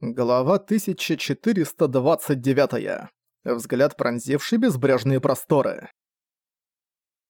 Глава 1429. Взгляд, пронзивший безбрежные просторы.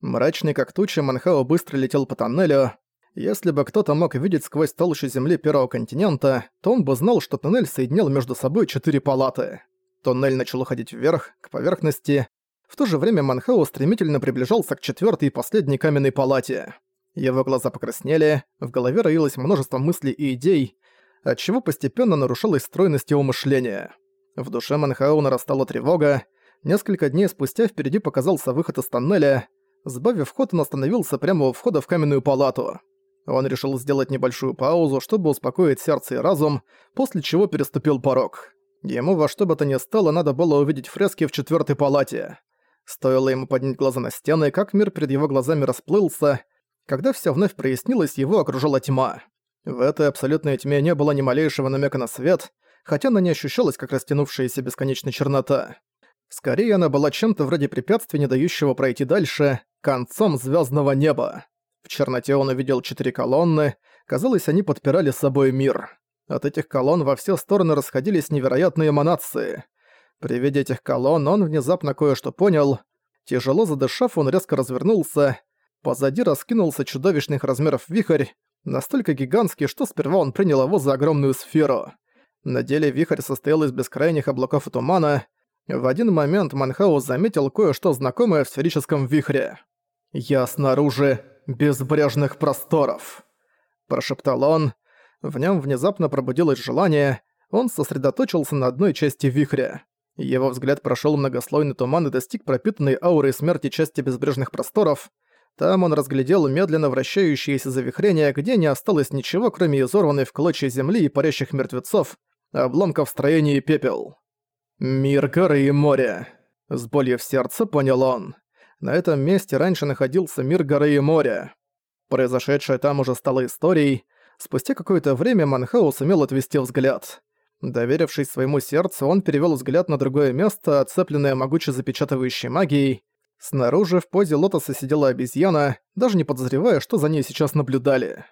Мрачный как туча, Манхао быстро летел по тоннелю. Если бы кто-то мог видеть сквозь толщу земли Первого континента, то он бы знал, что тоннель соединял между собой четыре палаты. Тоннель начал уходить вверх, к поверхности. В то же время Манхао стремительно приближался к четвертой и последней каменной палате. Его глаза покраснели, в голове роилось множество мыслей и идей, отчего постепенно нарушалась стройность его мышления. В душе Манхау нарастала тревога. Несколько дней спустя впереди показался выход из тоннеля. Сбавив ход, он остановился прямо у входа в каменную палату. Он решил сделать небольшую паузу, чтобы успокоить сердце и разум, после чего переступил порог. Ему во что бы то ни стало надо было увидеть фрески в четвертой палате. Стоило ему поднять глаза на стены, как мир перед его глазами расплылся. Когда все вновь прояснилось, его окружала тьма. В этой абсолютной тьме не было ни малейшего намека на свет, хотя она не ощущалась как растянувшаяся бесконечная чернота. Скорее, она была чем-то вроде препятствия, не дающего пройти дальше, концом звездного неба. В черноте он увидел четыре колонны, казалось, они подпирали собой мир. От этих колонн во все стороны расходились невероятные эманации. При виде этих колонн он внезапно кое-что понял. Тяжело задышав, он резко развернулся. Позади раскинулся чудовищных размеров вихрь, настолько гигантский, что сперва он принял его за огромную сферу. На деле вихрь состоял из бескрайних облаков и тумана. В один момент Манхаус заметил кое-что знакомое в сферическом вихре. «Я снаружи безбрежных просторов», – прошептал он. В нем внезапно пробудилось желание, он сосредоточился на одной части вихря. Его взгляд прошел многослойный туман и достиг пропитанной аурой смерти части безбрежных просторов – там он разглядел медленно вращающиеся завихрения, где не осталось ничего, кроме изорванной в клочья земли и парящих мертвецов, обломков строений и пепел. «Мир горы и моря», — с болью в сердце понял он. На этом месте раньше находился мир горы и моря. Произошедшее там уже стало историей. Спустя какое-то время Манхау сумел отвести взгляд. Доверившись своему сердцу, он перевел взгляд на другое место, оцепленное могуче запечатывающей магией. Снаружи в позе лотоса сидела обезьяна, даже не подозревая, что за ней сейчас наблюдали.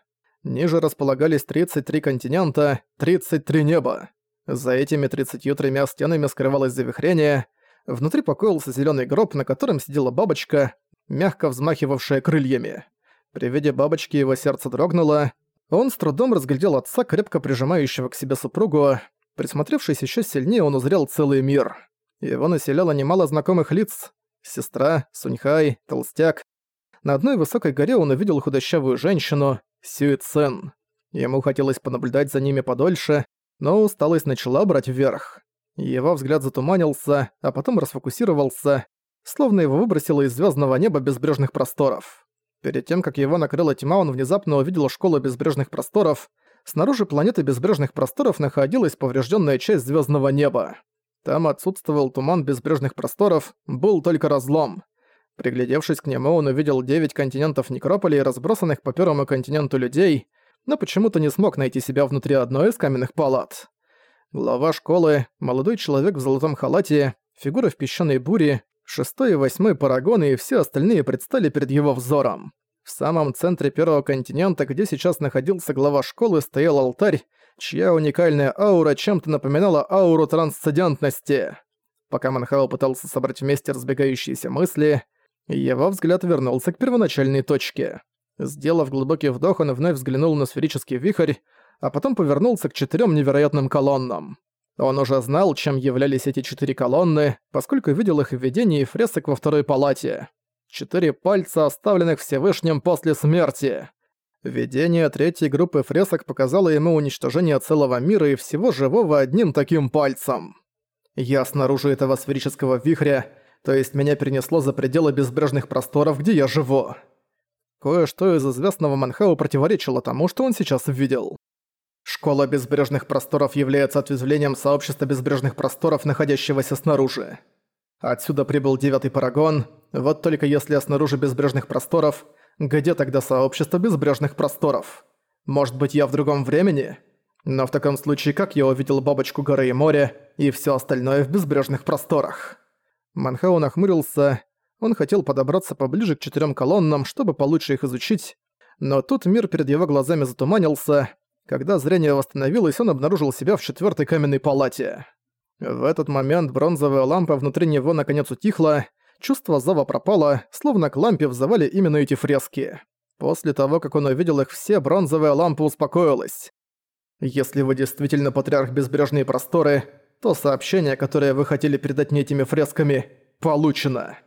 Ниже располагались 33 континента, 33 неба. За этими 33 стенами скрывалось завихрение. Внутри покоился зеленый гроб, на котором сидела бабочка, мягко взмахивавшая крыльями. При виде бабочки его сердце дрогнуло. Он с трудом разглядел отца, крепко прижимающего к себе супругу. Присмотревшись еще сильнее, он узрел целый мир. Его населяло немало знакомых лиц, сестра, Суньхай, толстяк. На одной высокой горе он увидел худощавую женщину, Сюй Цен. Ему хотелось понаблюдать за ними подольше, но усталость начала брать вверх. Его взгляд затуманился, а потом расфокусировался, словно его выбросило из звездного неба безбрежных просторов. Перед тем, как его накрыла тьма, он внезапно увидел школу безбрежных просторов. Снаружи планеты безбрежных просторов находилась поврежденная часть звездного неба. Там отсутствовал туман безбрежных просторов, был только разлом. Приглядевшись к нему, он увидел девять континентов Некрополей, разбросанных по первому континенту людей, но почему-то не смог найти себя внутри одной из каменных палат. Глава школы, молодой человек в золотом халате, фигура в песчаной буре, шестой и восьмой парагоны и все остальные предстали перед его взором. В самом центре первого континента, где сейчас находился глава школы, стоял алтарь, чья уникальная аура чем-то напоминала ауру трансцендентности. Пока Манхао пытался собрать вместе разбегающиеся мысли, его взгляд вернулся к первоначальной точке. Сделав глубокий вдох, он вновь взглянул на сферический вихрь, а потом повернулся к четырем невероятным колоннам. Он уже знал, чем являлись эти четыре колонны, поскольку видел их в видении фресок во второй палате. Четыре пальца, оставленных Всевышним после смерти. Видение третьей группы фресок показало ему уничтожение целого мира и всего живого одним таким пальцем. Я снаружи этого сферического вихря, то есть меня перенесло за пределы безбрежных просторов, где я живу. Кое-что из известного Манхау противоречило тому, что он сейчас видел. Школа безбрежных просторов является ответвлением сообщества безбрежных просторов, находящегося снаружи. Отсюда прибыл девятый парагон, вот только если я снаружи безбрежных просторов, где тогда сообщество безбрежных просторов? Может быть, я в другом времени? Но в таком случае, как я увидел бабочку горы и моря и все остальное в безбрежных просторах? Манхау нахмурился. Он хотел подобраться поближе к четырем колоннам, чтобы получше их изучить. Но тут мир перед его глазами затуманился. Когда зрение восстановилось, он обнаружил себя в четвертой каменной палате. В этот момент бронзовая лампа внутри него наконец утихла, чувство зова пропало, словно к лампе взывали именно эти фрески. После того, как он увидел их все, бронзовая лампа успокоилась. «Если вы действительно патриарх Безбрежные просторы, то сообщение, которое вы хотели передать мне этими фресками, получено».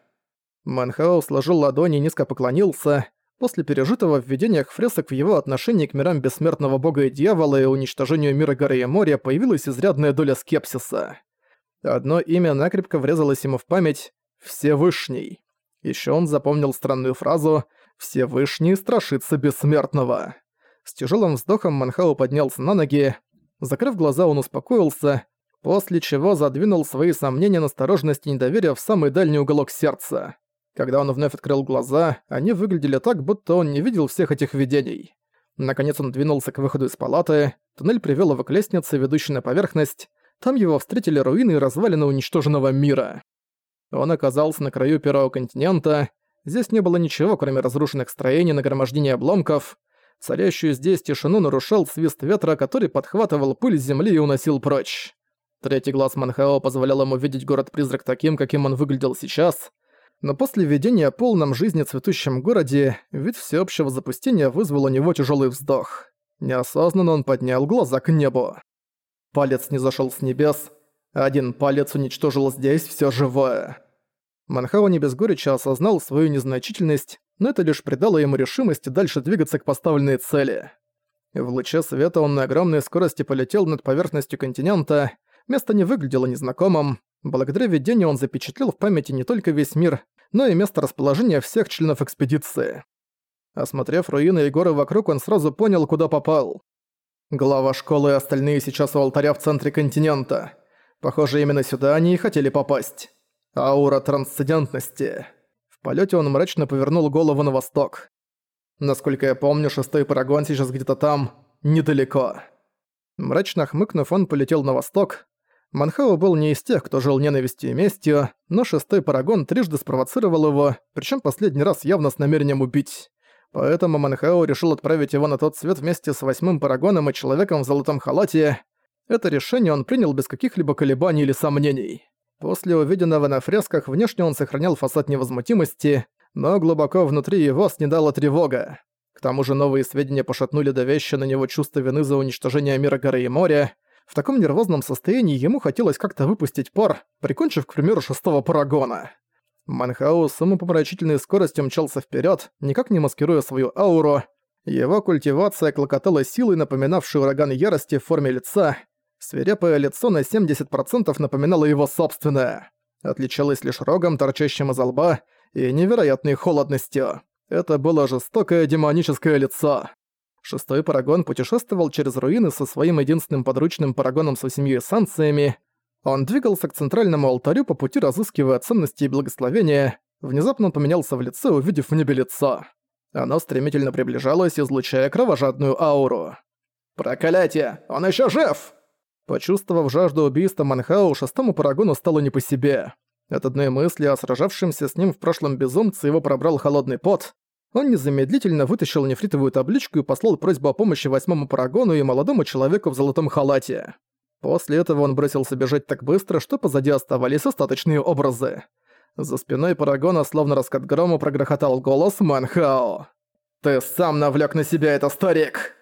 Манхао сложил ладони и низко поклонился. После пережитого в видениях фресок в его отношении к мирам бессмертного бога и дьявола и уничтожению мира горы и моря появилась изрядная доля скепсиса. Одно имя накрепко врезалось ему в память — Всевышний. Еще он запомнил странную фразу «Всевышний страшится бессмертного». С тяжелым вздохом Манхау поднялся на ноги. Закрыв глаза, он успокоился, после чего задвинул свои сомнения, настороженность и недоверие в самый дальний уголок сердца. Когда он вновь открыл глаза, они выглядели так, будто он не видел всех этих видений. Наконец он двинулся к выходу из палаты, туннель привёл его к лестнице, ведущей на поверхность. Там его встретили руины и развалины уничтоженного мира. Он оказался на краю Первого континента. Здесь не было ничего, кроме разрушенных строений, нагромождения обломков. Царящую здесь тишину нарушал свист ветра, который подхватывал пыль с земли и уносил прочь. Третий глаз Манхао позволял ему видеть город-призрак таким, каким он выглядел сейчас но после видения о полном жизни цветущем городе вид всеобщего запустения вызвал у него тяжелый вздох. Неосознанно он поднял глаза к небу. Палец не зашел с небес, один палец уничтожил здесь все живое. Манхао не без горечи осознал свою незначительность, но это лишь придало ему решимости дальше двигаться к поставленной цели. В луче света он на огромной скорости полетел над поверхностью континента, место не выглядело незнакомым, Благодаря видению он запечатлел в памяти не только весь мир, но и место расположения всех членов экспедиции. Осмотрев руины и горы вокруг, он сразу понял, куда попал. Глава школы и остальные сейчас у алтаря в центре континента. Похоже, именно сюда они и хотели попасть. Аура трансцендентности. В полете он мрачно повернул голову на восток. Насколько я помню, шестой парагон сейчас где-то там, недалеко. Мрачно хмыкнув, он полетел на восток, Манхао был не из тех, кто жил ненавистью и местью, но шестой парагон трижды спровоцировал его, причем последний раз явно с намерением убить. Поэтому Манхао решил отправить его на тот свет вместе с восьмым парагоном и человеком в золотом халате. Это решение он принял без каких-либо колебаний или сомнений. После увиденного на фресках внешне он сохранял фасад невозмутимости, но глубоко внутри его снедала тревога. К тому же новые сведения пошатнули давящее на него чувство вины за уничтожение мира горы и моря, в таком нервозном состоянии ему хотелось как-то выпустить пар, прикончив, к примеру, шестого парагона. Манхау с умопомрачительной скоростью мчался вперед, никак не маскируя свою ауру. Его культивация клокотала силой, напоминавшей ураган ярости в форме лица. Свирепое лицо на 70% напоминало его собственное. Отличалось лишь рогом, торчащим из лба, и невероятной холодностью. Это было жестокое демоническое лицо. Шестой парагон путешествовал через руины со своим единственным подручным парагоном со семью эссенциями. Он двигался к центральному алтарю по пути, разыскивая ценности и благословения. Внезапно поменялся в лице, увидев в небе лицо. Оно стремительно приближалось, излучая кровожадную ауру. «Проклятие! Он еще жив!» Почувствовав жажду убийства Манхау, шестому парагону стало не по себе. От одной мысли о сражавшемся с ним в прошлом безумце его пробрал холодный пот. Он незамедлительно вытащил нефритовую табличку и послал просьбу о помощи восьмому парагону и молодому человеку в золотом халате. После этого он бросился бежать так быстро, что позади оставались остаточные образы. За спиной парагона, словно раскат грома, прогрохотал голос Манхао. «Ты сам навлек на себя это, старик!»